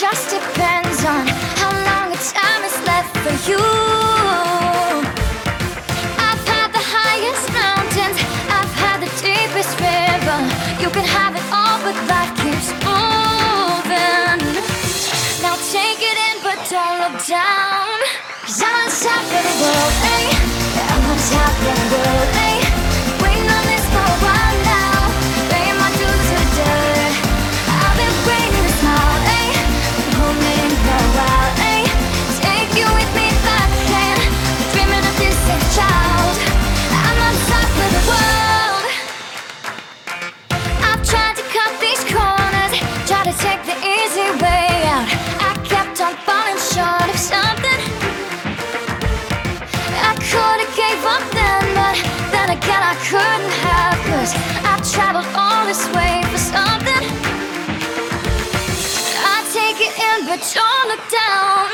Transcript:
just depends on how long a time is left for you. I've had the highest mountains, I've had the deepest river. You can have it all, but life keeps moving. Now take it in, but don't look down. Cause I'm on top the world, eh? Then again, I couldn't have, cause I've traveled all this way for something. I take it in, but don't look down.